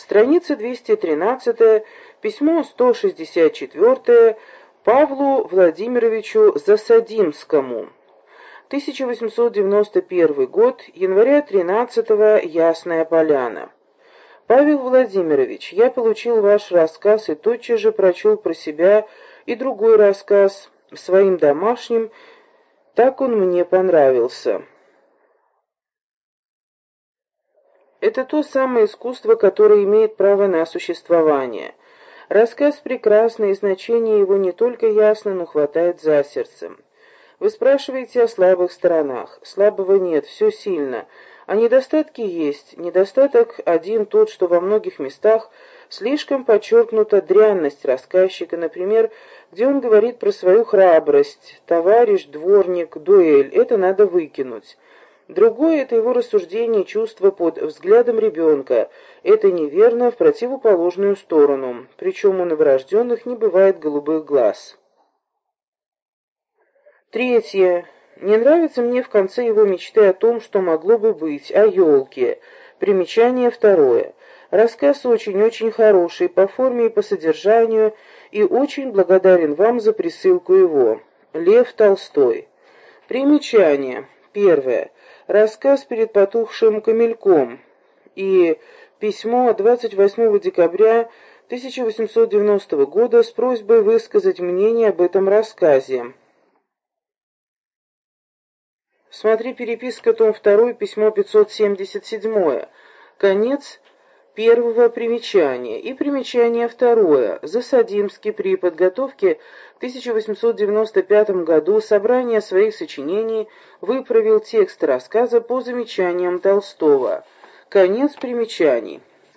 Страница 213, письмо 164 Павлу Владимировичу Засадимскому. 1891 год, января 13 -го, Ясная Поляна. Павел Владимирович, я получил ваш рассказ и тотчас же прочел про себя и другой рассказ своим домашним, так он мне понравился. Это то самое искусство, которое имеет право на существование. Рассказ прекрасный, и значение его не только ясно, но хватает за сердцем. Вы спрашиваете о слабых сторонах. Слабого нет, все сильно. А недостатки есть. Недостаток один тот, что во многих местах слишком подчеркнута дрянность рассказчика, например, где он говорит про свою храбрость, товарищ, дворник, дуэль. Это надо выкинуть. Другое — это его рассуждение чувства под взглядом ребенка. Это неверно в противоположную сторону. Причем у новорожденных не бывает голубых глаз. Третье. Не нравится мне в конце его мечты о том, что могло бы быть, о елке. Примечание второе. Рассказ очень-очень хороший по форме и по содержанию, и очень благодарен вам за присылку его. Лев Толстой. Примечание. Первое рассказ перед потухшим камельком и письмо 28 декабря 1890 года с просьбой высказать мнение об этом рассказе. Смотри переписка, том 2, письмо 577. Конец первого примечания. И примечание второе. Засадимский при подготовке в 1895 году собрания своих сочинений выправил текст рассказа по замечаниям Толстого. Конец примечаний.